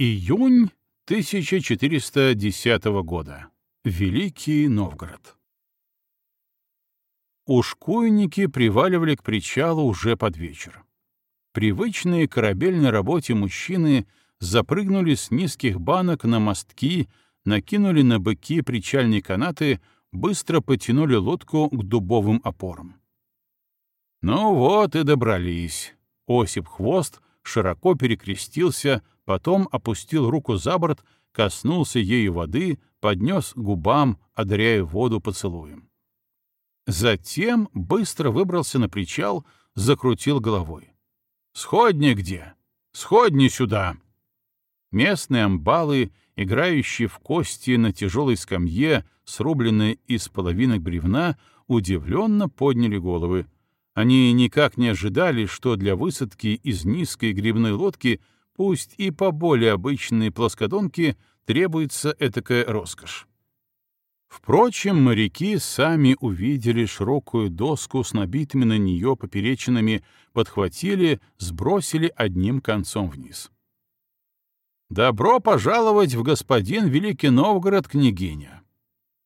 Июнь 1410 года. Великий Новгород. Ушкуйники приваливали к причалу уже под вечер. Привычные корабельной работе мужчины запрыгнули с низких банок на мостки, накинули на быки причальные канаты, быстро потянули лодку к дубовым опорам. Ну вот и добрались. Осип Хвост широко перекрестился, потом опустил руку за борт, коснулся ею воды, поднес губам, одаряя воду поцелуем. Затем быстро выбрался на причал, закрутил головой. «Сходни где? Сходни сюда!» Местные амбалы, играющие в кости на тяжелой скамье, срубленной из половинок бревна, удивленно подняли головы. Они никак не ожидали, что для высадки из низкой грибной лодки, пусть и по более обычной плоскодонке, требуется этакая роскошь. Впрочем, моряки сами увидели широкую доску с набитыми на нее поперечинами, подхватили, сбросили одним концом вниз. «Добро пожаловать в господин Великий Новгород, княгиня!»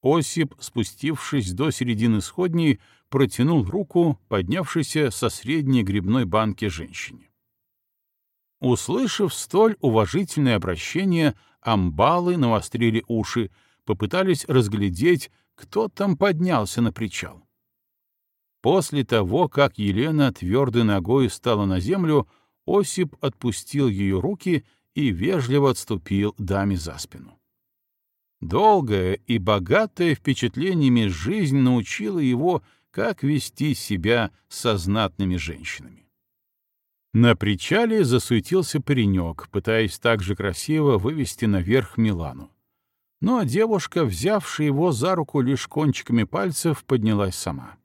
Осип, спустившись до середины сходней, протянул руку, поднявшейся со средней грибной банки женщине. Услышав столь уважительное обращение, амбалы навострили уши, попытались разглядеть, кто там поднялся на причал. После того, как Елена твердой ногой стала на землю, Осип отпустил ее руки и вежливо отступил даме за спину. Долгая и богатая впечатлениями жизнь научила его, как вести себя со знатными женщинами. На причале засуетился паренек, пытаясь так же красиво вывести наверх Милану. Но девушка, взявшая его за руку лишь кончиками пальцев, поднялась сама.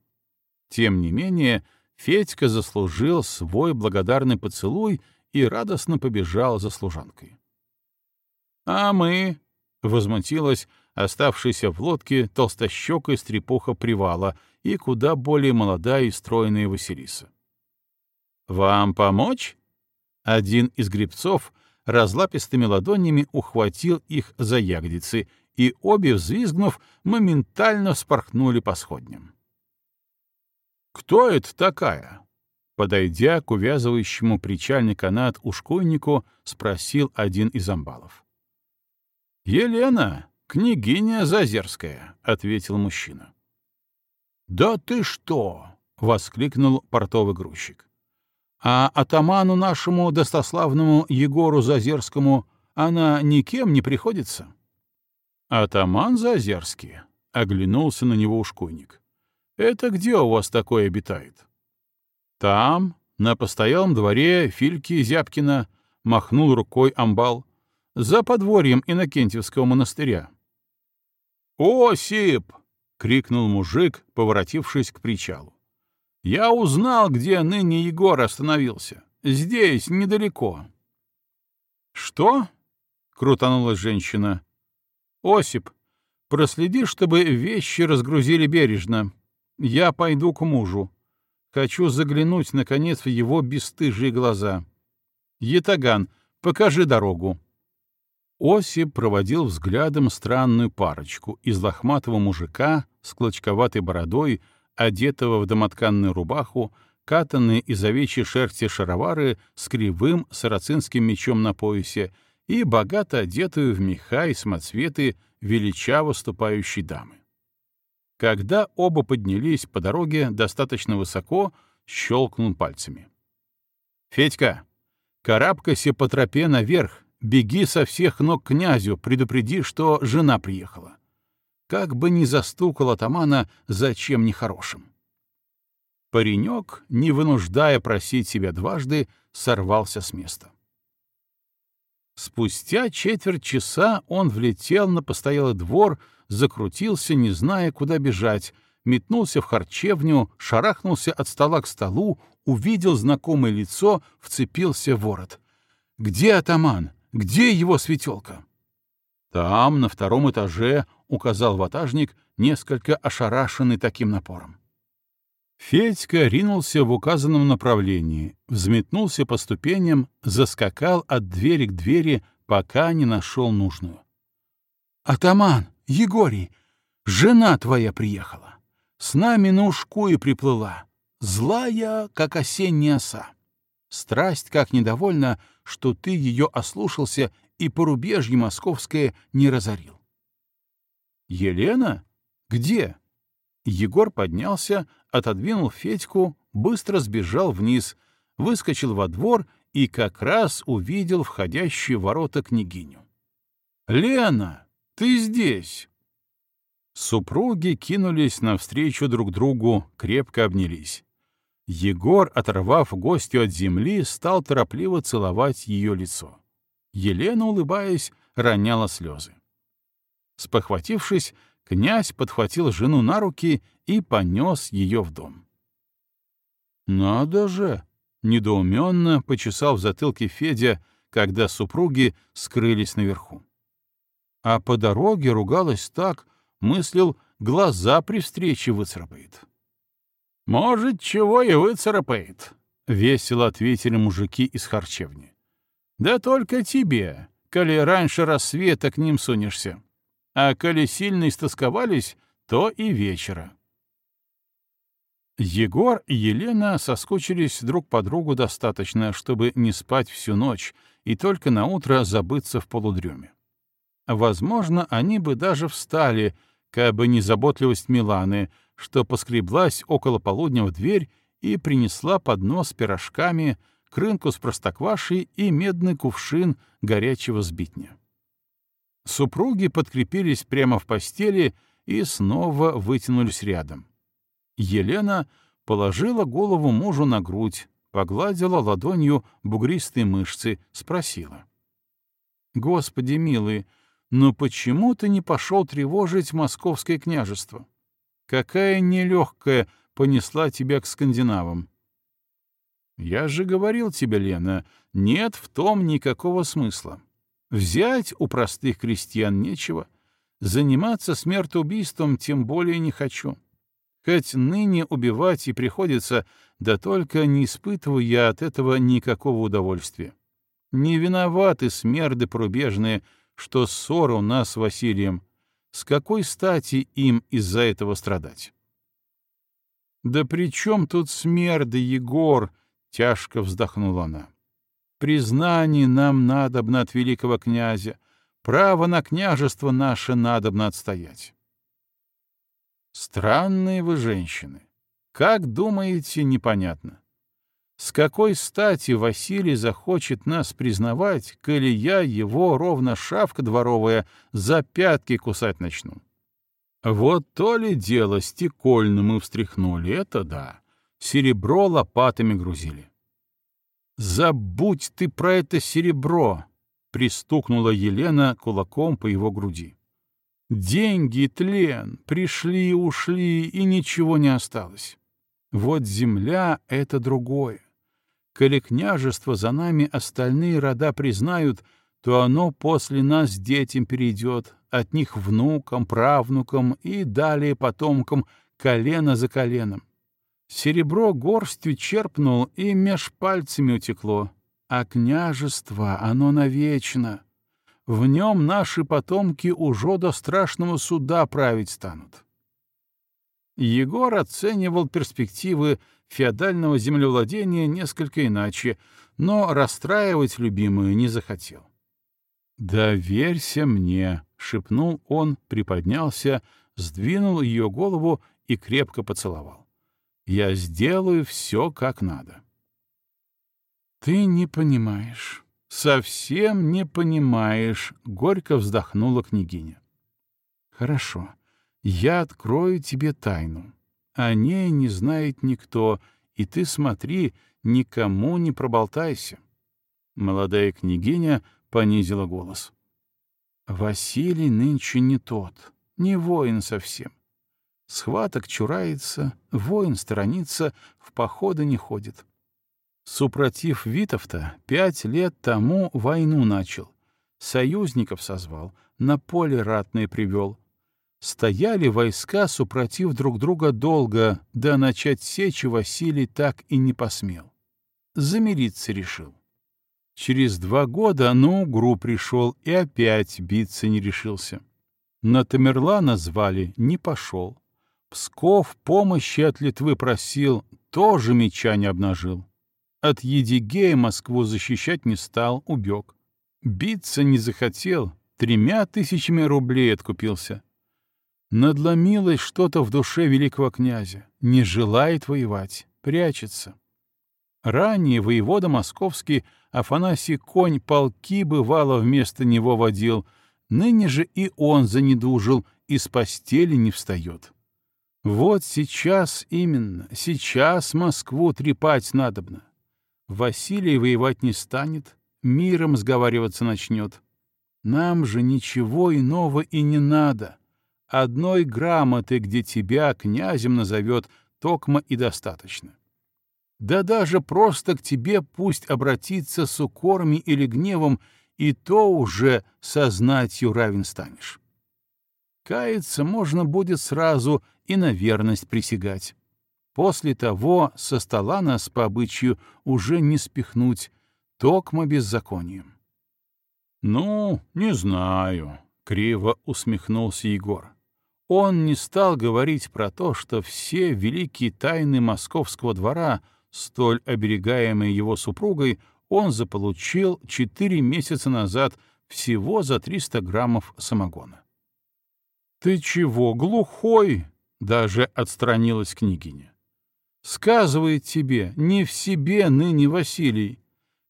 Тем не менее, Федька заслужил свой благодарный поцелуй и радостно побежал за служанкой. «А мы?» — возмутилась оставшаяся в лодке толстощекая стрепуха привала и куда более молодая и стройная Василиса. «Вам помочь?» Один из гребцов разлапистыми ладонями ухватил их за ягодицы, и обе, взвизгнув, моментально вспорхнули по сходням. «Кто это такая?» Подойдя к увязывающему причальный канат ушкуйнику, спросил один из амбалов. «Елена, княгиня Зазерская», — ответил мужчина. «Да ты что!» — воскликнул портовый грузчик. «А атаману нашему достославному Егору Зазерскому она никем не приходится?» «Атаман Зазерский», — оглянулся на него ушкуйник. «Это где у вас такое обитает?» Там, на постоялом дворе Фильки Зябкина, махнул рукой амбал, за подворьем Иннокентьевского монастыря. «Осип!» — крикнул мужик, поворотившись к причалу. «Я узнал, где ныне Егор остановился. Здесь, недалеко». «Что?» — крутанулась женщина. «Осип, проследи, чтобы вещи разгрузили бережно. Я пойду к мужу. Хочу заглянуть, наконец, в его бесстыжие глаза. Етаган, покажи дорогу. Осип проводил взглядом странную парочку из лохматого мужика с клочковатой бородой, одетого в домотканную рубаху, катанные из овечьей шерсти шаровары с кривым сарацинским мечом на поясе и богато одетую в меха и самоцветы величаво ступающей дамы. Когда оба поднялись по дороге достаточно высоко, щелкнул пальцами. «Федька, карабкайся по тропе наверх, беги со всех ног князю, предупреди, что жена приехала. Как бы ни застукал атамана за чем нехорошим». Паренек, не вынуждая просить себя дважды, сорвался с места. Спустя четверть часа он влетел на постоялый двор, закрутился, не зная, куда бежать, метнулся в харчевню, шарахнулся от стола к столу, увидел знакомое лицо, вцепился в ворот. «Где атаман? Где его светелка?» «Там, на втором этаже», — указал ватажник, несколько ошарашенный таким напором. Федька ринулся в указанном направлении, взметнулся по ступеням, заскакал от двери к двери, пока не нашел нужную. «Атаман, Егорий, жена твоя приехала. С нами на ушку и приплыла. Злая, как осенняя оса. Страсть как недовольна, что ты ее ослушался и порубежье московское не разорил. «Елена? Где?» Егор поднялся, отодвинул Федьку, быстро сбежал вниз, выскочил во двор и как раз увидел входящую ворота княгиню. «Лена, ты здесь!» Супруги кинулись навстречу друг другу, крепко обнялись. Егор, оторвав гостю от земли, стал торопливо целовать ее лицо. Елена, улыбаясь, роняла слезы. Спохватившись, князь подхватил жену на руки и понес ее в дом. «Надо же!» — недоуменно почесал в затылке Федя, когда супруги скрылись наверху. А по дороге ругалась так, мыслил, глаза при встрече выцарапает. «Может, чего и выцарапает», — весело ответили мужики из харчевни. «Да только тебе, коли раньше рассвета к ним сунешься. А коли сильно истосковались, то и вечера». Егор и Елена соскучились друг по другу достаточно, чтобы не спать всю ночь и только на утро забыться в полудреме. Возможно, они бы даже встали, как бы не заботливость Миланы, что поскреблась около полудня в дверь и принесла поднос с пирожками, крынку с простоквашей и медный кувшин горячего сбитня. Супруги подкрепились прямо в постели и снова вытянулись рядом. Елена положила голову мужу на грудь, погладила ладонью бугристые мышцы, спросила. «Господи милый, но почему ты не пошел тревожить московское княжество? Какая нелегкая понесла тебя к скандинавам?» «Я же говорил тебе, Лена, нет в том никакого смысла. Взять у простых крестьян нечего, заниматься смертоубийством тем более не хочу». Хоть ныне убивать и приходится, да только не испытываю я от этого никакого удовольствия. Не виноваты смерды порубежные, что ссора у нас с Василием. С какой стати им из-за этого страдать? «Да при чем тут смерды, Егор?» — тяжко вздохнула она. «Признание нам надобно от великого князя, право на княжество наше надобно отстоять». Странные вы женщины. Как думаете, непонятно. С какой стати Василий захочет нас признавать, коли я его, ровно шавка дворовая, за пятки кусать начну? Вот то ли дело стекольно мы встряхнули, это да. Серебро лопатами грузили. «Забудь ты про это серебро!» — пристукнула Елена кулаком по его груди. Деньги, тлен, пришли, ушли, и ничего не осталось. Вот земля — это другое. Коли княжество за нами остальные рода признают, то оно после нас детям перейдет, от них внукам, правнукам и далее потомкам, колено за коленом. Серебро горстью черпнул и меж пальцами утекло, а княжество оно навечно — в нем наши потомки уже до страшного суда править станут. Егор оценивал перспективы феодального землевладения несколько иначе, но расстраивать любимую не захотел. «Доверься мне», — шепнул он, приподнялся, сдвинул ее голову и крепко поцеловал. «Я сделаю все как надо». «Ты не понимаешь. «Совсем не понимаешь», — горько вздохнула княгиня. «Хорошо, я открою тебе тайну. О ней не знает никто, и ты смотри, никому не проболтайся». Молодая княгиня понизила голос. «Василий нынче не тот, не воин совсем. Схваток чурается, воин сторонится, в походы не ходит. Супротив Витовта пять лет тому войну начал, союзников созвал, на поле ратное привел. Стояли войска, супротив друг друга долго, да начать сечь Василий так и не посмел. Замириться решил. Через два года на Угру пришел и опять биться не решился. На Тамерлана звали, не пошел. Псков помощи от Литвы просил, тоже меча не обнажил. От Едигея Москву защищать не стал, убег. Биться не захотел, тремя тысячами рублей откупился. Надломилось что-то в душе великого князя, не желает воевать, прячется. Ранее воевода московский Афанасий Конь полки бывало вместо него водил, ныне же и он занедужил, и с постели не встает. Вот сейчас именно, сейчас Москву трепать надобно. Василий воевать не станет, миром сговариваться начнет. Нам же ничего иного и не надо. Одной грамоты, где тебя князем назовет, токмо и достаточно. Да даже просто к тебе пусть обратиться с укорами или гневом, и то уже сознатью равен станешь. Каяться можно будет сразу и на верность присягать. После того со стола нас по обычаю уже не спихнуть, токмо беззаконием. «Ну, не знаю», — криво усмехнулся Егор. Он не стал говорить про то, что все великие тайны московского двора, столь оберегаемые его супругой, он заполучил четыре месяца назад всего за 300 граммов самогона. «Ты чего, глухой?» — даже отстранилась княгиня. «Сказывает тебе, не в себе ныне Василий.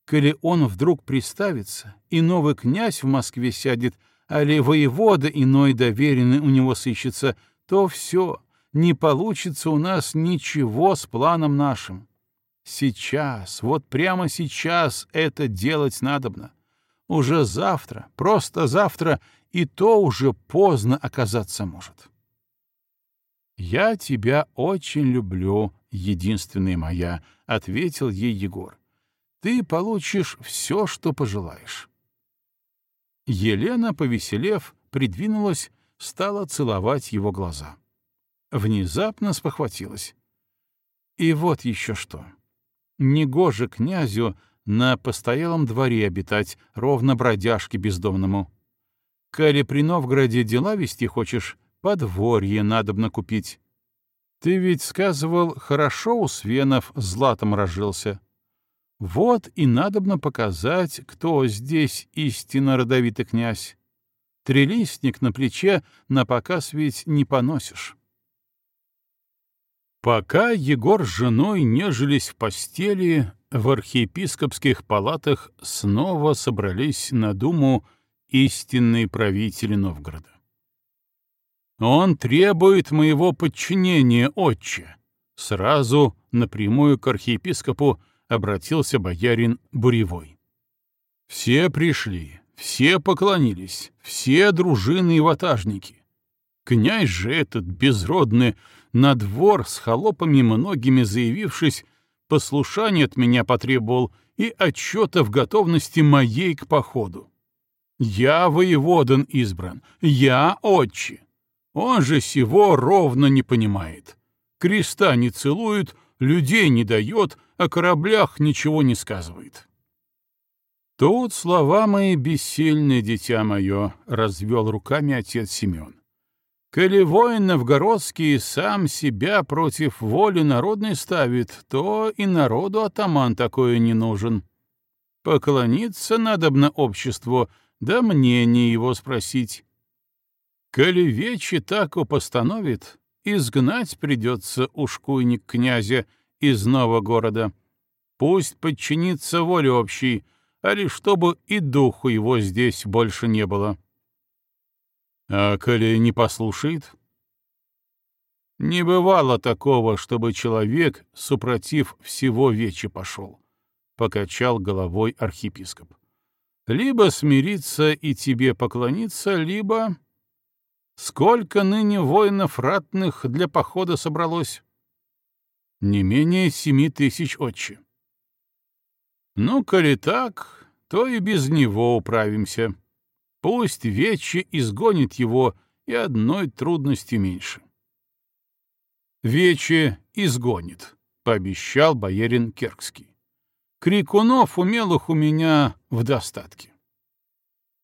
Коли он вдруг приставится, и новый князь в Москве сядет, али воевода иной доверенный у него сыщется, то все, не получится у нас ничего с планом нашим. Сейчас, вот прямо сейчас это делать надобно. Уже завтра, просто завтра, и то уже поздно оказаться может. «Я тебя очень люблю, единственная моя», — ответил ей Егор. «Ты получишь все, что пожелаешь». Елена, повеселев, придвинулась, стала целовать его глаза. Внезапно спохватилась. И вот еще что. Негоже князю на постоялом дворе обитать, ровно бродяжке бездомному. Коли при Новгороде дела вести хочешь, подворье надобно купить. Ты ведь сказывал, хорошо у свенов златом разжился. Вот и надобно показать, кто здесь истинно родовитый князь. Трелистник на плече на показ ведь не поносишь. Пока Егор с женой нежились в постели, в архиепископских палатах снова собрались на думу истинные правители Новгорода. «Он требует моего подчинения, отче!» Сразу напрямую к архиепископу обратился боярин Буревой. Все пришли, все поклонились, все дружины и ватажники. Князь же этот безродный на двор с холопами многими заявившись, послушание от меня потребовал и отчета в готовности моей к походу. Я воеводан избран, я отче. Он же сего ровно не понимает. Креста не целует, людей не дает, о кораблях ничего не сказывает. Тут слова мои бессильны, дитя мое, — развел руками отец Семен. Коли воин новгородский сам себя против воли народной ставит, то и народу атаман такое не нужен. Поклониться надобно обществу, да мнение его спросить. Коли вечи так постановит, изгнать придется ушкуйник князя из нового города. Пусть подчинится воле общей, а лишь чтобы и духу его здесь больше не было. А коли не послушает? Не бывало такого, чтобы человек, супротив всего вечи, пошел, — покачал головой архиепископ. Либо смириться и тебе поклониться, либо... Сколько ныне воинов ратных для похода собралось? Не менее семи тысяч отче. Ну, коли так, то и без него управимся. Пусть Вече изгонит его, и одной трудности меньше. Вече изгонит, — пообещал боярин Керкский. Крикунов умелых у меня в достатке.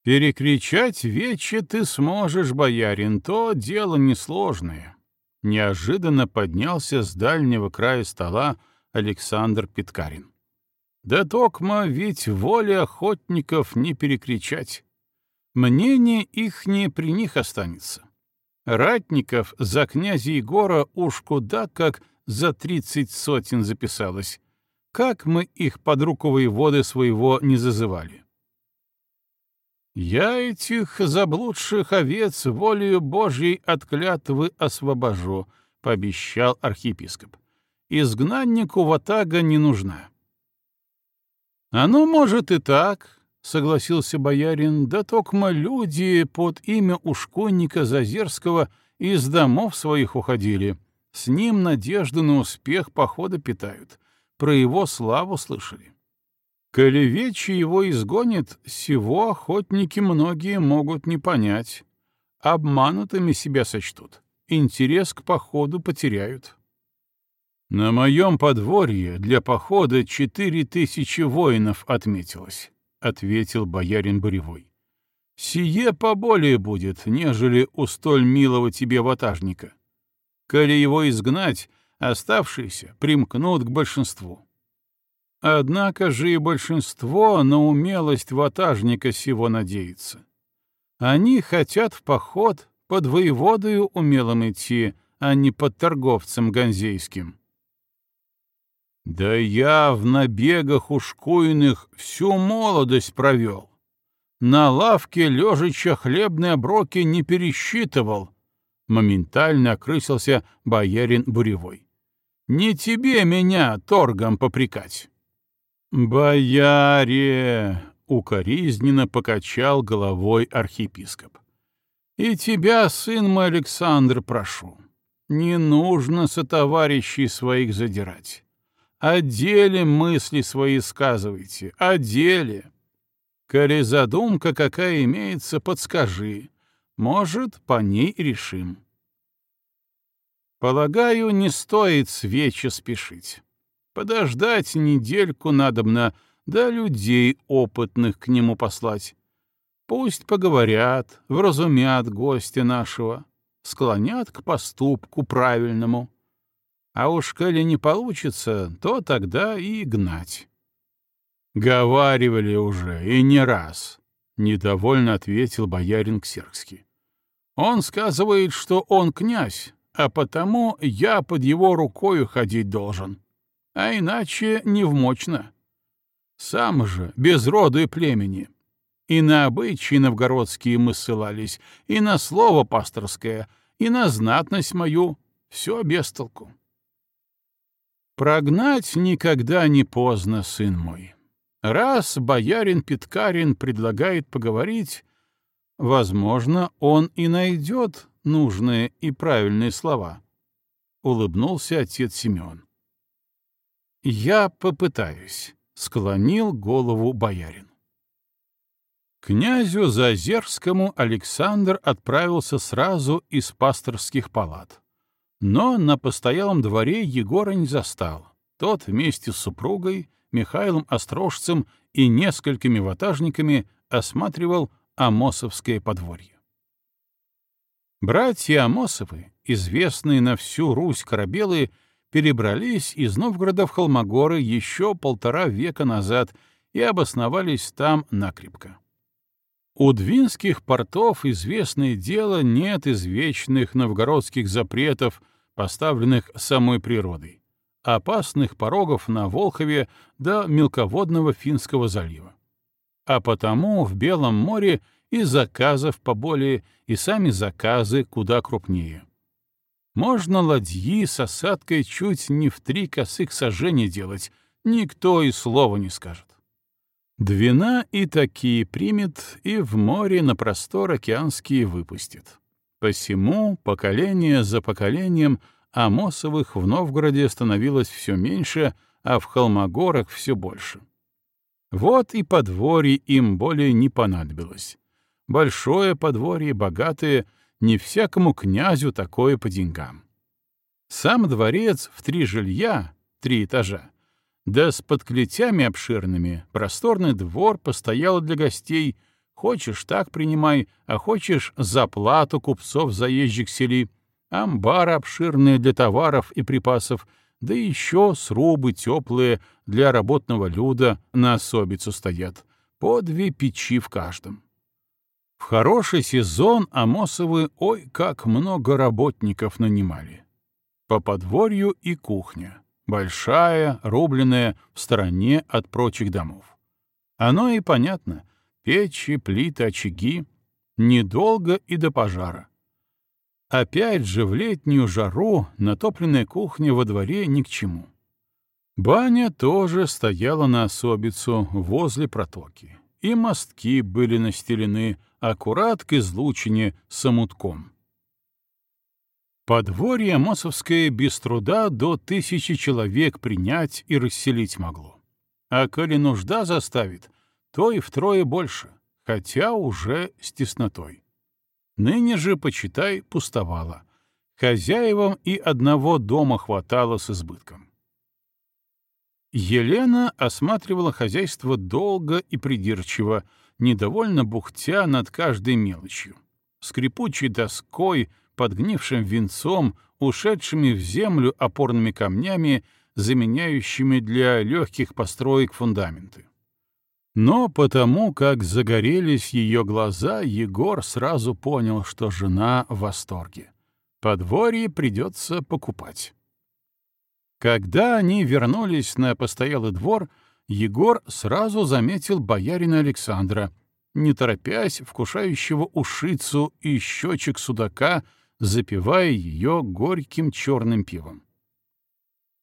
Перекричать вече ты сможешь, боярин, то дело несложное. Неожиданно поднялся с дальнего края стола Александр Питкарин. Да токма ведь воли охотников не перекричать. Мнение их не при них останется. Ратников за князя Егора уж куда как за тридцать сотен записалось. Как мы их под руку воеводы своего не зазывали. «Я этих заблудших овец волею Божьей от клятвы освобожу», — пообещал архиепископ. «Изгнаннику ватага не нужна». «Оно может и так», — согласился боярин, «да токмо люди под имя ушконника Зазерского из домов своих уходили. С ним надежду на успех похода питают. Про его славу слышали. Коли вечи его изгонит, сего охотники многие могут не понять. Обманутыми себя сочтут. Интерес к походу потеряют. На моем подворье для похода четыре тысячи воинов отметилось, — ответил боярин Буревой. Сие поболее будет, нежели у столь милого тебе ватажника. Коли его изгнать, оставшиеся примкнут к большинству. Однако же и большинство на умелость ватажника сего надеется. Они хотят в поход под воеводою умелым идти, а не под торговцем ганзейским. Да я в набегах ушкуйных всю молодость провел. На лавке лежача хлебные оброки не пересчитывал. Моментально окрысился боярин Буревой. Не тебе меня торгом попрекать. «Бояре!» — укоризненно покачал головой архиепископ. «И тебя, сын мой Александр, прошу, не нужно со товарищей своих задирать. О деле мысли свои сказывайте, о деле. Коли задумка какая имеется, подскажи. Может, по ней решим. Полагаю, не стоит свечи спешить. Подождать недельку надобно, да людей опытных к нему послать. Пусть поговорят, вразумят гостя нашего, склонят к поступку правильному. А уж коли не получится, то тогда и гнать. Говаривали уже, и не раз, — недовольно ответил боярин Ксеркский. Он сказывает, что он князь, а потому я под его рукою ходить должен. А иначе невмочно. Сам же, без рода и племени. И на обычаи новгородские мы ссылались, и на слово пасторское, и на знатность мою. Все без толку. Прогнать никогда не поздно, сын мой. Раз боярин Питкарин предлагает поговорить, возможно, он и найдет нужные и правильные слова. Улыбнулся отец Семен. Я попытаюсь, склонил голову боярин. Князю Зазерскому Александр отправился сразу из пасторских палат. Но на постоялом дворе Егора не застал. Тот вместе с супругой, Михаилом Острожцем и несколькими ватажниками осматривал Амосовское подворье. Братья Амосовы, известные на всю Русь корабелы, перебрались из Новгорода в Холмогоры еще полтора века назад и обосновались там накрепко. У двинских портов известное дело нет извечных новгородских запретов, поставленных самой природой, опасных порогов на Волхове до мелководного Финского залива. А потому в Белом море и заказов поболее, и сами заказы куда крупнее. Можно ладьи с осадкой чуть не в три косых сожжения делать, никто и слова не скажет. Двина и такие примет, и в море на простор океанские выпустит. Посему поколение за поколением Амосовых в Новгороде становилось все меньше, а в Холмогорах все больше. Вот и подворье им более не понадобилось большое подворье, богатое, не всякому князю такое по деньгам. Сам дворец в три жилья, три этажа, Да с подклетями обширными, просторный двор постоял для гостей. Хочешь, так принимай, а хочешь, за плату купцов заезжих сели. Амбары обширные для товаров и припасов, да еще срубы теплые для работного люда на особицу стоят. По две печи в каждом. В хороший сезон Амосовы ой как много работников нанимали. По подворью и кухня большая, рубленная, в стороне от прочих домов. Оно и понятно. Печи, плиты, очаги. Недолго и до пожара. Опять же, в летнюю жару натопленная кухня во дворе ни к чему. Баня тоже стояла на особицу возле протоки, и мостки были настелены аккурат к излучине с омутком. Подворье Мосовское без труда до тысячи человек принять и расселить могло. А коли нужда заставит, то и втрое больше, хотя уже с теснотой. Ныне же, почитай, пустовало. Хозяевам и одного дома хватало с избытком. Елена осматривала хозяйство долго и придирчиво, недовольно бухтя над каждой мелочью. Скрипучей доской — подгнившим венцом, ушедшими в землю опорными камнями, заменяющими для легких построек фундаменты. Но потому, как загорелись ее глаза, Егор сразу понял, что жена в восторге. Подворье придется покупать. Когда они вернулись на постоялый двор, Егор сразу заметил боярина Александра, не торопясь, вкушающего ушицу и щечек судака запивая ее горьким черным пивом.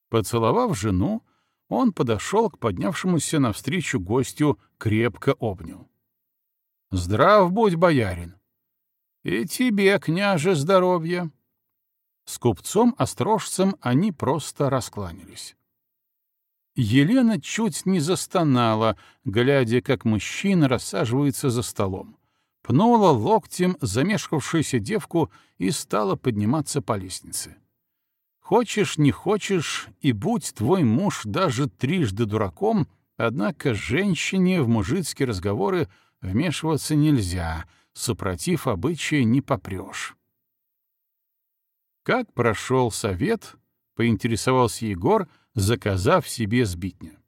Поцеловав жену, он подошел к поднявшемуся навстречу гостю, крепко обнял. — Здрав будь, боярин! — И тебе, княже, здоровья! С купцом-острожцем они просто раскланялись. Елена чуть не застонала, глядя, как мужчина рассаживается за столом пнула локтем замешкавшуюся девку и стала подниматься по лестнице. Хочешь, не хочешь, и будь твой муж даже трижды дураком, однако женщине в мужицкие разговоры вмешиваться нельзя, супротив обычая не попрешь. Как прошел совет, поинтересовался Егор, заказав себе сбитня.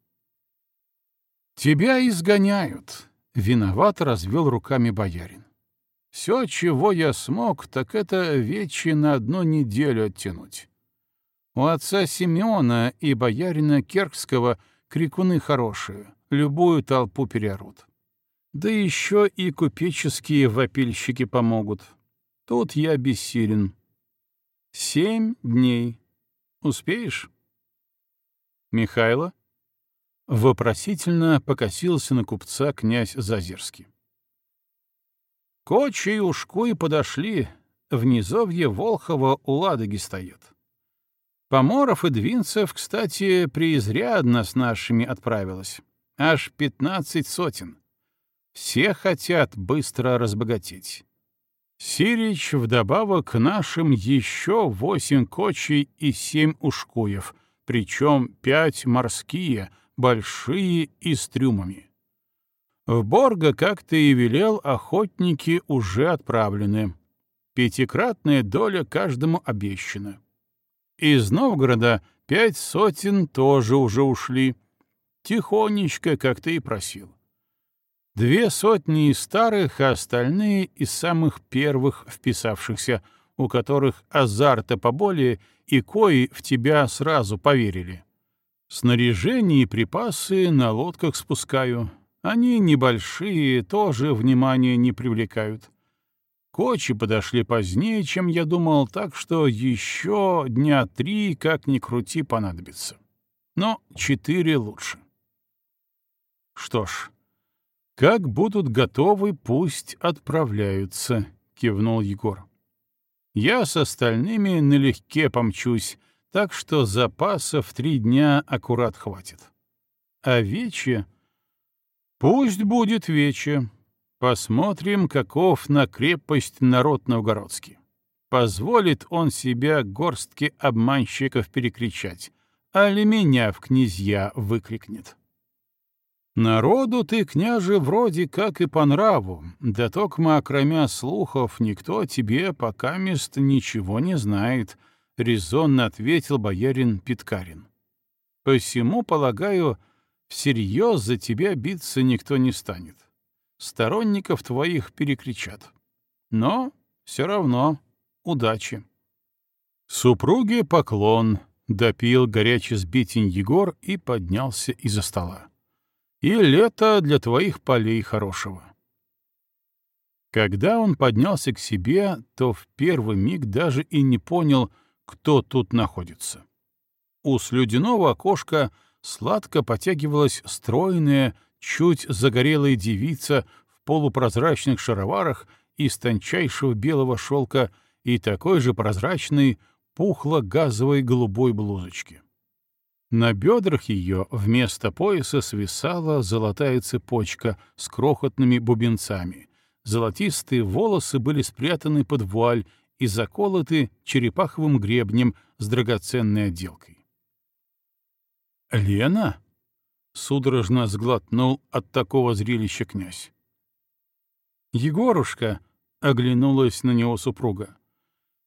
«Тебя изгоняют», Виноват развел руками боярин. Все, чего я смог, так это вечи на одну неделю оттянуть. У отца Семена и боярина Керкского крикуны хорошие, любую толпу переорут. Да еще и купеческие вопильщики помогут. Тут я бессилен. Семь дней. Успеешь? Михайло? Вопросительно покосился на купца князь Зазерский. Кочи и Ушкуй подошли, в низовье Волхова у Ладоги стоят. Поморов и Двинцев, кстати, преизрядно с нашими отправилось. Аж пятнадцать сотен. Все хотят быстро разбогатеть. Сирич вдобавок к нашим еще восемь кочей и семь ушкуев, причем пять морские — большие и с трюмами. В Борго, как ты и велел, охотники уже отправлены. Пятикратная доля каждому обещана. Из Новгорода пять сотен тоже уже ушли. Тихонечко, как ты и просил. Две сотни из старых, а остальные из самых первых вписавшихся, у которых азарта поболее и кои в тебя сразу поверили. Снаряжение и припасы на лодках спускаю. Они небольшие, тоже внимания не привлекают. Кочи подошли позднее, чем я думал, так что еще дня три, как ни крути, понадобится. Но четыре лучше. Что ж, как будут готовы, пусть отправляются, — кивнул Егор. Я с остальными налегке помчусь, так что запасов три дня аккурат хватит. А вече... Пусть будет вече. Посмотрим, каков на крепость народ новгородский. Позволит он себя горстке обманщиков перекричать, али меня в князья выкрикнет. Народу ты, княже, вроде как и по нраву, да токма, окромя слухов, никто тебе пока мест ничего не знает, — резонно ответил боярин Питкарин. Посему, полагаю, всерьез за тебя биться никто не станет. Сторонников твоих перекричат. Но все равно удачи. Супруге поклон, допил горячий сбитень Егор и поднялся из-за стола и лето для твоих полей хорошего. Когда он поднялся к себе, то в первый миг даже и не понял, кто тут находится. У слюдяного окошка сладко потягивалась стройная, чуть загорелая девица в полупрозрачных шароварах из тончайшего белого шелка и такой же прозрачной, пухло-газовой голубой блузочки. На бедрах ее вместо пояса свисала золотая цепочка с крохотными бубенцами. Золотистые волосы были спрятаны под вуаль и заколоты черепаховым гребнем с драгоценной отделкой. «Лена?» — судорожно сглотнул от такого зрелища князь. «Егорушка!» — оглянулась на него супруга.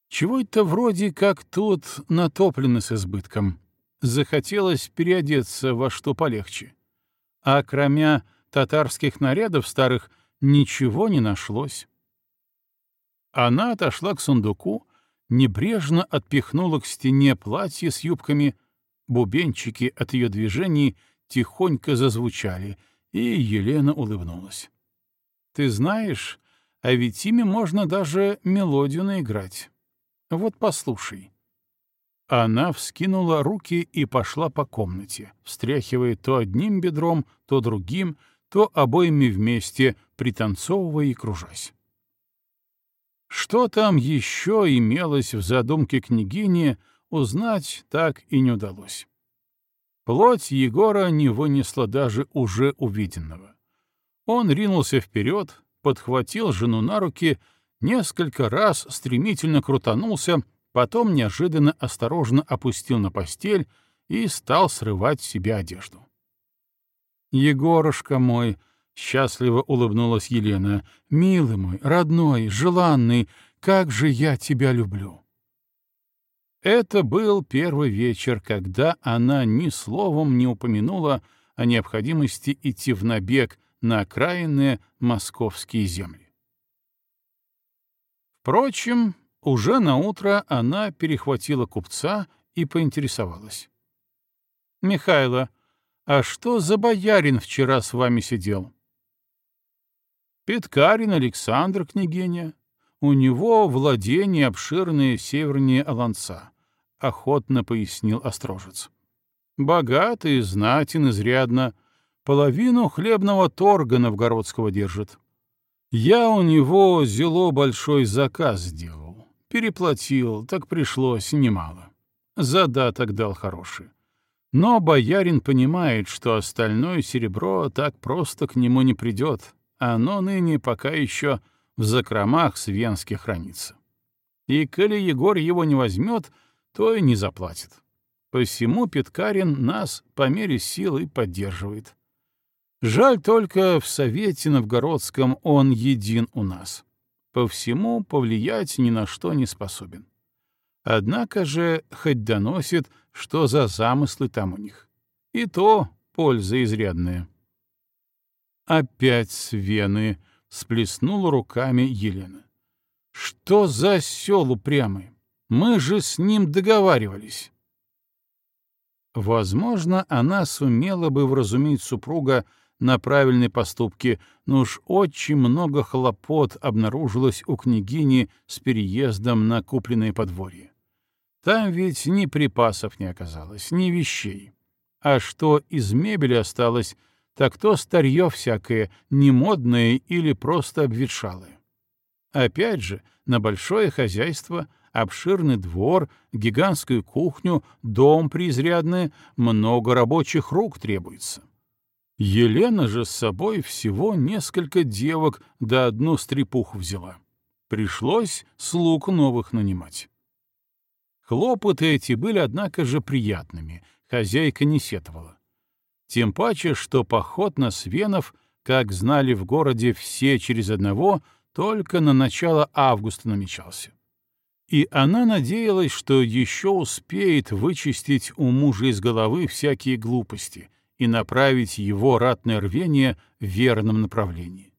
«Чего это вроде как тут натоплено с избытком?» Захотелось переодеться во что полегче. А кроме татарских нарядов старых ничего не нашлось. Она отошла к сундуку, небрежно отпихнула к стене платье с юбками, бубенчики от ее движений тихонько зазвучали, и Елена улыбнулась. «Ты знаешь, а ведь ими можно даже мелодию наиграть. Вот послушай». Она вскинула руки и пошла по комнате, встряхивая то одним бедром, то другим, то обоими вместе, пританцовывая и кружась. Что там еще имелось в задумке княгини, узнать так и не удалось. Плоть Егора не вынесла даже уже увиденного. Он ринулся вперед, подхватил жену на руки, несколько раз стремительно крутанулся — потом неожиданно осторожно опустил на постель и стал срывать с себя одежду. «Егорушка мой!» — счастливо улыбнулась Елена. «Милый мой, родной, желанный, как же я тебя люблю!» Это был первый вечер, когда она ни словом не упомянула о необходимости идти в набег на окраинные московские земли. Впрочем, уже на утро она перехватила купца и поинтересовалась. «Михайло, а что за боярин вчера с вами сидел?» «Петкарин Александр, княгиня. У него владение обширные севернее Аланца», — охотно пояснил Острожец. «Богатый, знатен изрядно, половину хлебного торга новгородского держит. Я у него зело большой заказ сделал Переплатил, так пришлось немало. Задаток дал хороший. Но боярин понимает, что остальное серебро так просто к нему не придет. Оно ныне пока еще в закромах свенских хранится. И коли Егор его не возьмет, то и не заплатит. Посему Петкарин нас по мере силы поддерживает. Жаль только в Совете Новгородском он един у нас по всему повлиять ни на что не способен. Однако же хоть доносит, что за замыслы там у них. И то польза изрядная. Опять с Вены сплеснула руками Елена. Что за осел упрямый? Мы же с ним договаривались. Возможно, она сумела бы вразумить супруга на правильные поступки, но уж очень много хлопот обнаружилось у княгини с переездом на купленное подворье. Там ведь ни припасов не оказалось, ни вещей. А что из мебели осталось, так то старье всякое, немодное или просто обветшалое. Опять же, на большое хозяйство, обширный двор, гигантскую кухню, дом преизрядный, много рабочих рук требуется. Елена же с собой всего несколько девок да одну стрепуху взяла. Пришлось слуг новых нанимать. Хлопоты эти были, однако же, приятными, хозяйка не сетовала. Тем паче, что поход на Свенов, как знали в городе все через одного, только на начало августа намечался. И она надеялась, что еще успеет вычистить у мужа из головы всякие глупости и направить его ратное рвение в верном направлении.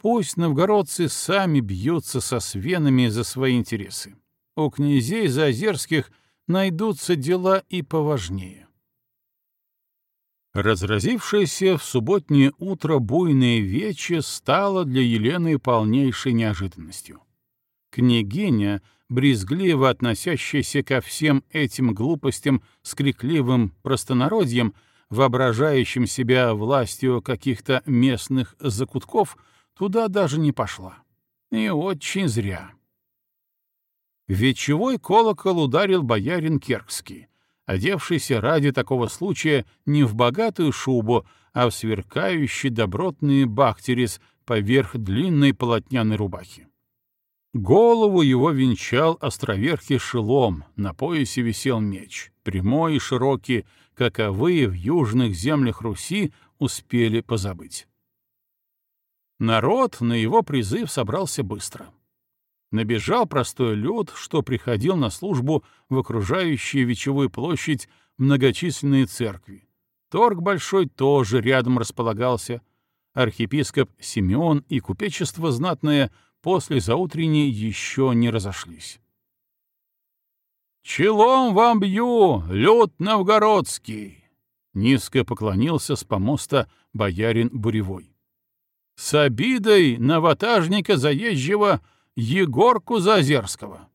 Пусть новгородцы сами бьются со свенами за свои интересы. У князей Заозерских найдутся дела и поважнее. Разразившееся в субботнее утро буйное вече стало для Елены полнейшей неожиданностью. Княгиня, брезгливо относящаяся ко всем этим глупостям с крикливым простонародьем, воображающим себя властью каких-то местных закутков, туда даже не пошла. И очень зря. Вечевой колокол ударил боярин Керкский, одевшийся ради такого случая не в богатую шубу, а в сверкающий добротный бахтерис поверх длинной полотняной рубахи. Голову его венчал островерхий шелом, на поясе висел меч, прямой и широкий, каковые в южных землях Руси успели позабыть. Народ на его призыв собрался быстро. Набежал простой люд, что приходил на службу в окружающие Вечевую площадь многочисленные церкви. Торг большой тоже рядом располагался. Архиепископ Симеон и купечество знатное после заутренней еще не разошлись. «Челом вам бью, люд новгородский!» — низко поклонился с помоста боярин Буревой с обидой на ватажника заезжего Егорку Зазерского.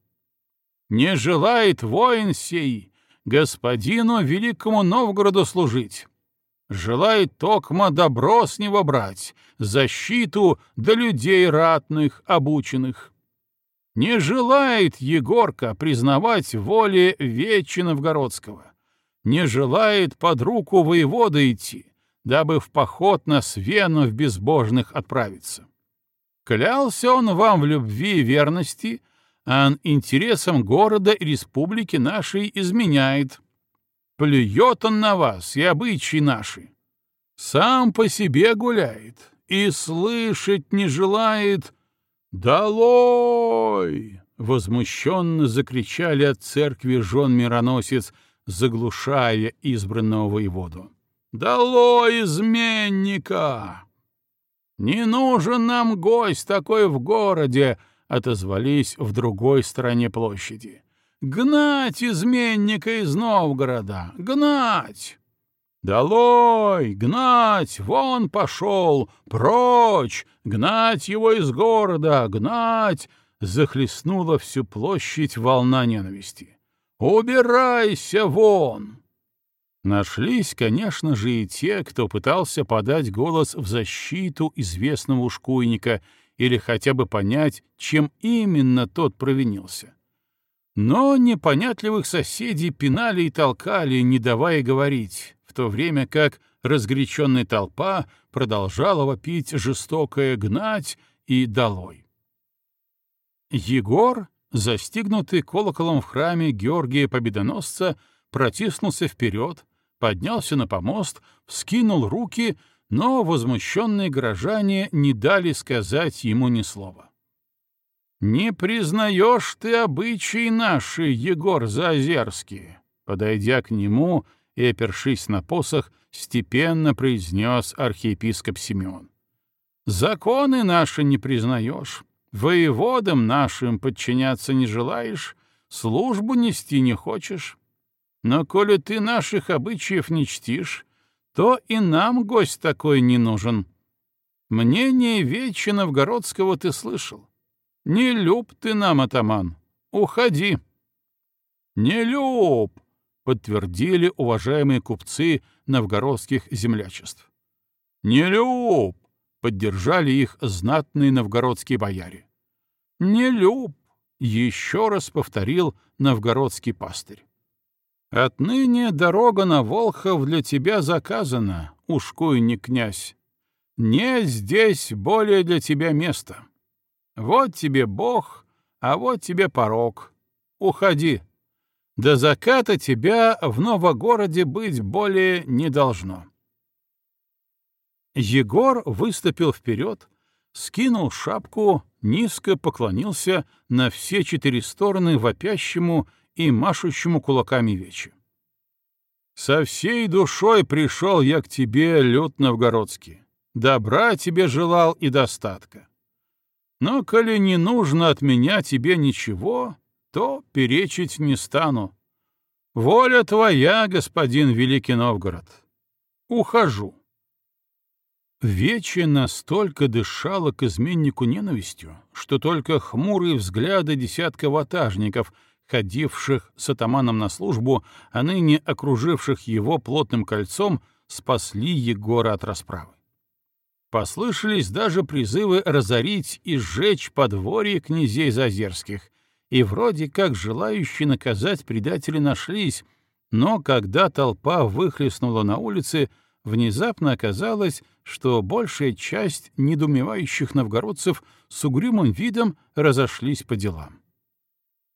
Не желает воин сей господину великому Новгороду служить. Желает токмо добро с него брать, защиту до людей ратных, обученных. Не желает Егорка признавать воле Вечи Новгородского. Не желает под руку воевода идти дабы в поход на Свену в безбожных отправиться. Клялся он вам в любви и верности, а интересам города и республики нашей изменяет. Плюет он на вас и обычаи наши. Сам по себе гуляет и слышать не желает. «Долой!» — возмущенно закричали от церкви жен-мироносец, заглушая избранного воеводу. «Долой изменника!» «Не нужен нам гость такой в городе!» — отозвались в другой стороне площади. «Гнать изменника из Новгорода! Гнать!» «Долой! Гнать! Вон пошел! Прочь! Гнать его из города! Гнать!» Захлестнула всю площадь волна ненависти. «Убирайся вон!» Нашлись, конечно же, и те, кто пытался подать голос в защиту известного ушкуйника или хотя бы понять, чем именно тот провинился. Но непонятливых соседей пинали и толкали, не давая говорить, в то время как разгоряченная толпа продолжала вопить жестокое «гнать» и «долой». Егор, застигнутый колоколом в храме Георгия Победоносца, протиснулся вперед, поднялся на помост, вскинул руки, но возмущенные горожане не дали сказать ему ни слова. «Не признаешь ты обычаи наши, Егор Заозерский!» Подойдя к нему и опершись на посох, степенно произнес архиепископ Симеон. «Законы наши не признаешь, воеводам нашим подчиняться не желаешь, службу нести не хочешь. Но коли ты наших обычаев не чтишь, то и нам гость такой не нужен. Мнение Веча Новгородского ты слышал. Не люб ты нам, атаман. Уходи. Не люб, подтвердили уважаемые купцы новгородских землячеств. Не люб, поддержали их знатные новгородские бояре. Не люб, еще раз повторил новгородский пастырь. Отныне дорога на Волхов для тебя заказана, ушкуйник князь. Нет здесь более для тебя места. Вот тебе Бог, а вот тебе порог. Уходи. До заката тебя в Новогороде быть более не должно. Егор выступил вперед, скинул шапку, низко поклонился на все четыре стороны вопящему и машущему кулаками вечи. «Со всей душой пришел я к тебе, Люд Новгородский. Добра тебе желал и достатка. Но, коли не нужно от меня тебе ничего, то перечить не стану. Воля твоя, господин Великий Новгород. Ухожу». Вече настолько дышало к изменнику ненавистью, что только хмурые взгляды десятка ватажников, ходивших с атаманом на службу, а ныне окруживших его плотным кольцом, спасли Егора от расправы. Послышались даже призывы разорить и сжечь подворье князей Зазерских, и вроде как желающие наказать предателей нашлись, но когда толпа выхлестнула на улице, внезапно оказалось, что большая часть недоумевающих новгородцев с угрюмым видом разошлись по делам.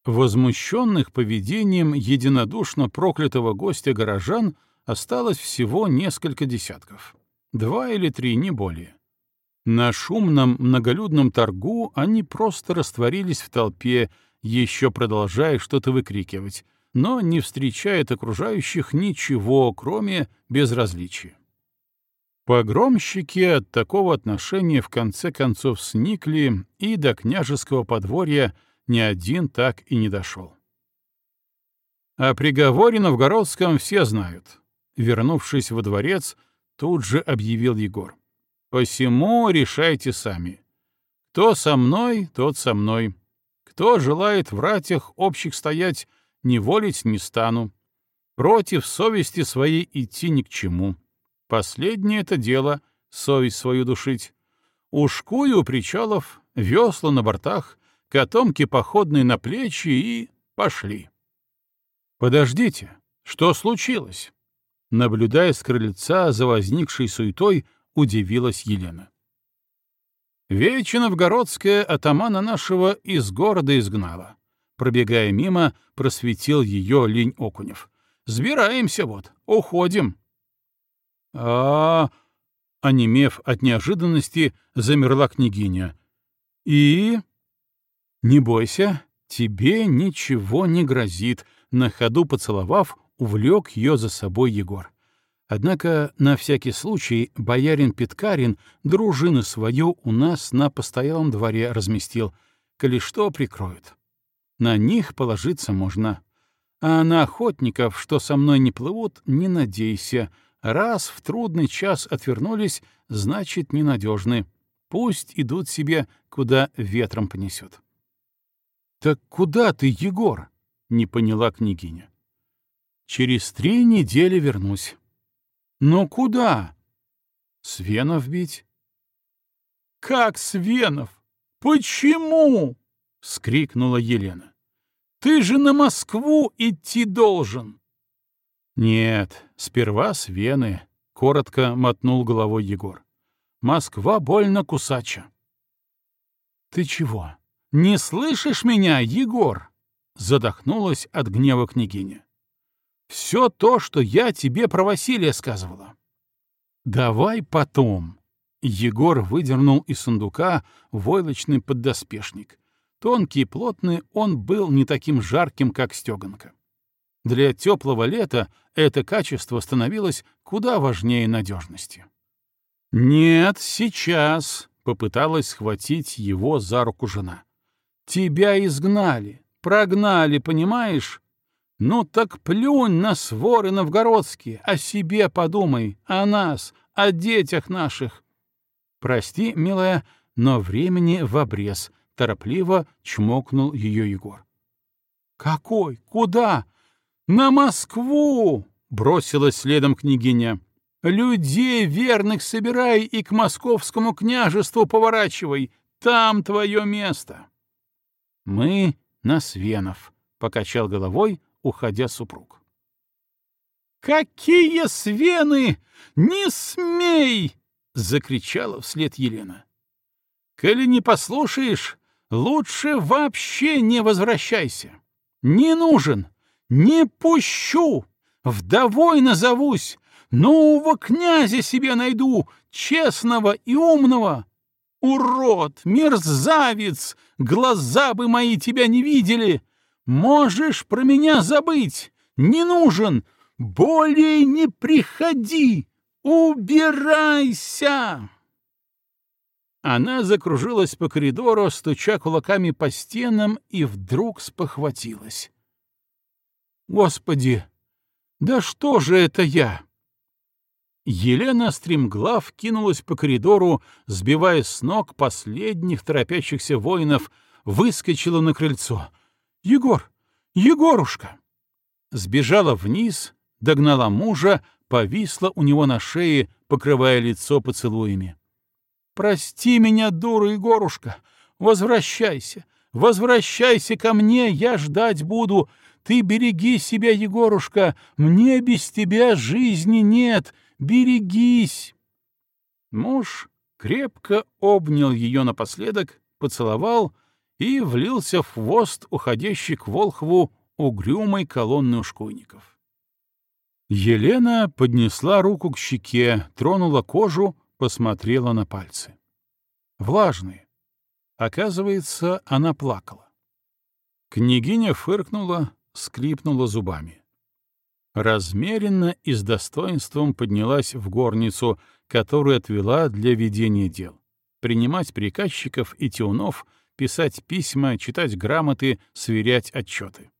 Возмущенных поведением единодушно проклятого гостя горожан осталось всего несколько десятков. Два или три, не более. На шумном многолюдном торгу они просто растворились в толпе, еще продолжая что-то выкрикивать, но не встречает окружающих ничего, кроме безразличия. Погромщики от такого отношения в конце концов сникли, и до княжеского подворья ни один так и не дошел. О приговоре новгородском все знают. Вернувшись во дворец, тут же объявил Егор. «Посему решайте сами. Кто со мной, тот со мной. Кто желает в ратях общих стоять, не волить не стану. Против совести своей идти ни к чему. Последнее это дело — совесть свою душить. Ушкую у причалов, весла на бортах, котомки походные на плечи и пошли. «Подождите, что случилось?» Наблюдая с крыльца за возникшей суетой, удивилась Елена. Вече новгородская атамана нашего из города изгнала. Пробегая мимо, просветил ее лень Окунев. «Сбираемся вот, уходим». А, -а, -а онемев от неожиданности, замерла княгиня. «И?» «Не бойся, тебе ничего не грозит», — на ходу поцеловав, увлек ее за собой Егор. Однако, на всякий случай, боярин Питкарин дружину свою у нас на постоялом дворе разместил, коли что прикроют. На них положиться можно. А на охотников, что со мной не плывут, не надейся. Раз в трудный час отвернулись, значит, ненадежны. Пусть идут себе, куда ветром понесет. «Так куда ты, Егор?» — не поняла княгиня. «Через три недели вернусь». «Но куда?» «Свенов бить». «Как Свенов? Почему?» — скрикнула Елена. «Ты же на Москву идти должен!» «Нет, сперва с Вены», — коротко мотнул головой Егор. «Москва больно кусача». «Ты чего, не слышишь меня, Егор?» — задохнулась от гнева княгиня. «Все то, что я тебе про Василия сказывала». «Давай потом». Егор выдернул из сундука войлочный поддоспешник. Тонкий и плотный, он был не таким жарким, как стеганка. Для теплого лета это качество становилось куда важнее надежности. «Нет, сейчас», — попыталась схватить его за руку жена. «Тебя изгнали, прогнали, понимаешь? Ну так плюнь на своры новгородские, о себе подумай, о нас, о детях наших». «Прости, милая, но времени в обрез», — торопливо чмокнул ее Егор. «Какой? Куда?» «На Москву!» — бросилась следом княгиня. «Людей верных собирай и к московскому княжеству поворачивай. Там твое место». «Мы на Свенов», — покачал головой, уходя супруг. «Какие свены! Не смей!» — закричала вслед Елена. «Коли не послушаешь, лучше вообще не возвращайся. Не нужен, Не пущу! Вдовой назовусь! Нового князя себе найду, честного и умного! Урод, мерзавец! Глаза бы мои тебя не видели! Можешь про меня забыть! Не нужен! Более не приходи! Убирайся!» Она закружилась по коридору, стуча кулаками по стенам, и вдруг спохватилась. «Господи, да что же это я?» Елена стремглав кинулась по коридору, сбивая с ног последних торопящихся воинов, выскочила на крыльцо. «Егор! Егорушка!» Сбежала вниз, догнала мужа, повисла у него на шее, покрывая лицо поцелуями. «Прости меня, дура Егорушка! Возвращайся! Возвращайся ко мне, я ждать буду! Ты береги себя, Егорушка! Мне без тебя жизни нет! Берегись!» Муж крепко обнял ее напоследок, поцеловал и влился в хвост уходящий к Волхву угрюмой колонны ушкуйников. Елена поднесла руку к щеке, тронула кожу, посмотрела на пальцы. Влажные. Оказывается, она плакала. Княгиня фыркнула, скрипнула зубами. Размеренно и с достоинством поднялась в горницу, которую отвела для ведения дел. Принимать приказчиков и тиунов, писать письма, читать грамоты, сверять отчеты.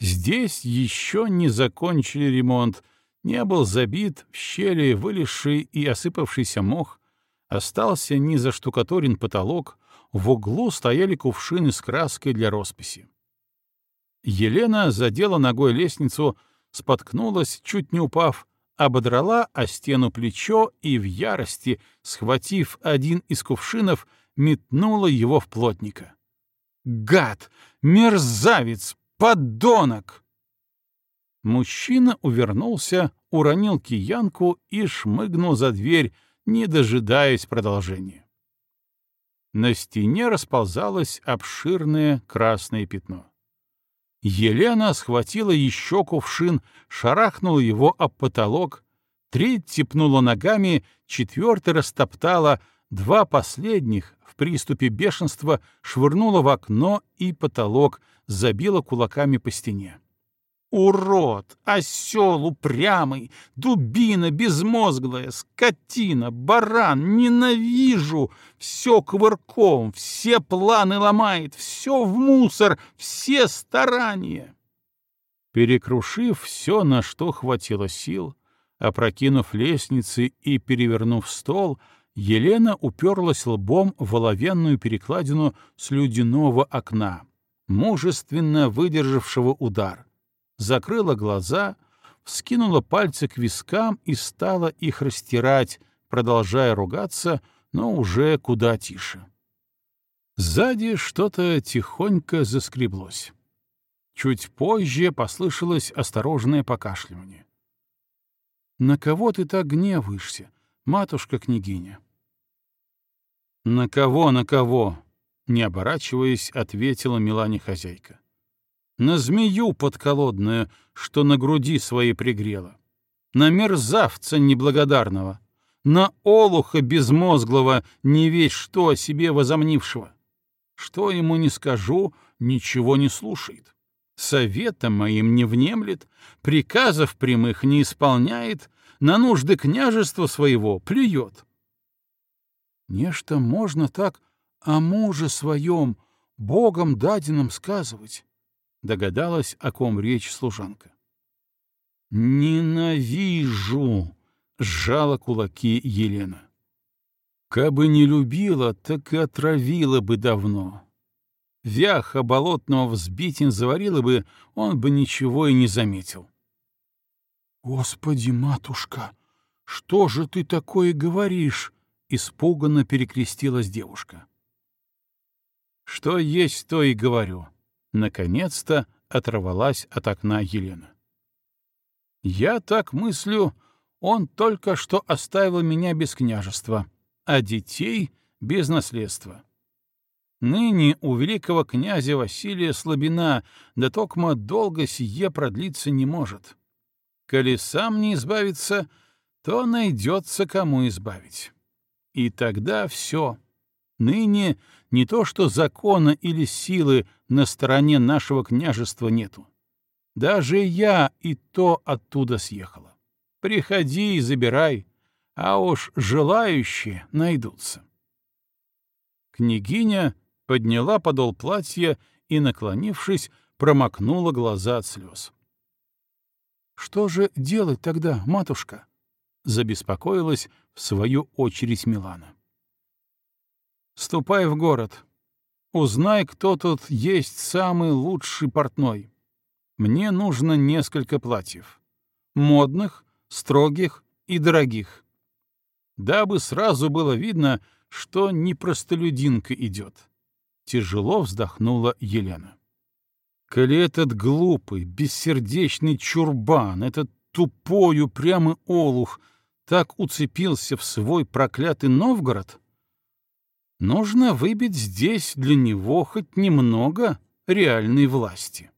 Здесь еще не закончили ремонт, не был забит в щели вылезший и осыпавшийся мох, остался незаштукатурен потолок, в углу стояли кувшины с краской для росписи. Елена задела ногой лестницу, споткнулась, чуть не упав, ободрала о стену плечо и в ярости, схватив один из кувшинов, метнула его в плотника. «Гад! Мерзавец! Подонок!» Мужчина увернулся, уронил киянку и шмыгнул за дверь, не дожидаясь продолжения. На стене расползалось обширное красное пятно. Елена схватила еще кувшин, шарахнула его об потолок, треть пнула ногами, четвертый растоптала, два последних в приступе бешенства швырнула в окно и потолок, забила кулаками по стене. Урод, осел упрямый, дубина безмозглая, скотина, баран, ненавижу, все кувырком, все планы ломает, все в мусор, все старания. Перекрушив все, на что хватило сил, опрокинув лестницы и перевернув стол, Елена уперлась лбом в оловянную перекладину с людяного окна, мужественно выдержавшего удар закрыла глаза, вскинула пальцы к вискам и стала их растирать, продолжая ругаться, но уже куда тише. Сзади что-то тихонько заскреблось. Чуть позже послышалось осторожное покашливание. «На кого ты так гневаешься, матушка-княгиня?» «На кого, на кого?» — не оборачиваясь, ответила Милане хозяйка на змею подколодную, что на груди своей пригрела, на мерзавца неблагодарного, на олуха безмозглого, не весь что о себе возомнившего. Что ему не скажу, ничего не слушает. Советом моим не внемлет, приказов прямых не исполняет, на нужды княжества своего плюет. Нечто можно так о муже своем, Богом даденном сказывать. Догадалась, о ком речь служанка. «Ненавижу!» — сжала кулаки Елена. «Кабы не любила, так и отравила бы давно. Вяха болотного взбитин заварила бы, он бы ничего и не заметил». «Господи, матушка, что же ты такое говоришь?» — испуганно перекрестилась девушка. «Что есть, то и говорю. Наконец-то оторвалась от окна Елена. «Я так мыслю, он только что оставил меня без княжества, а детей — без наследства. Ныне у великого князя Василия слабина, да токмо долго сие продлиться не может. Коли сам не избавится, то найдется кому избавить. И тогда все. Ныне не то что закона или силы на стороне нашего княжества нету. Даже я и то оттуда съехала. Приходи и забирай, а уж желающие найдутся. Княгиня подняла подол платья и, наклонившись, промокнула глаза от слез. «Что же делать тогда, матушка?» — забеспокоилась в свою очередь Милана. «Ступай в город. Узнай, кто тут есть самый лучший портной. Мне нужно несколько платьев. Модных, строгих и дорогих. Дабы сразу было видно, что не простолюдинка идет. Тяжело вздохнула Елена. Коли этот глупый, бессердечный чурбан, этот тупой, упрямый олух так уцепился в свой проклятый Новгород, нужно выбить здесь для него хоть немного реальной власти.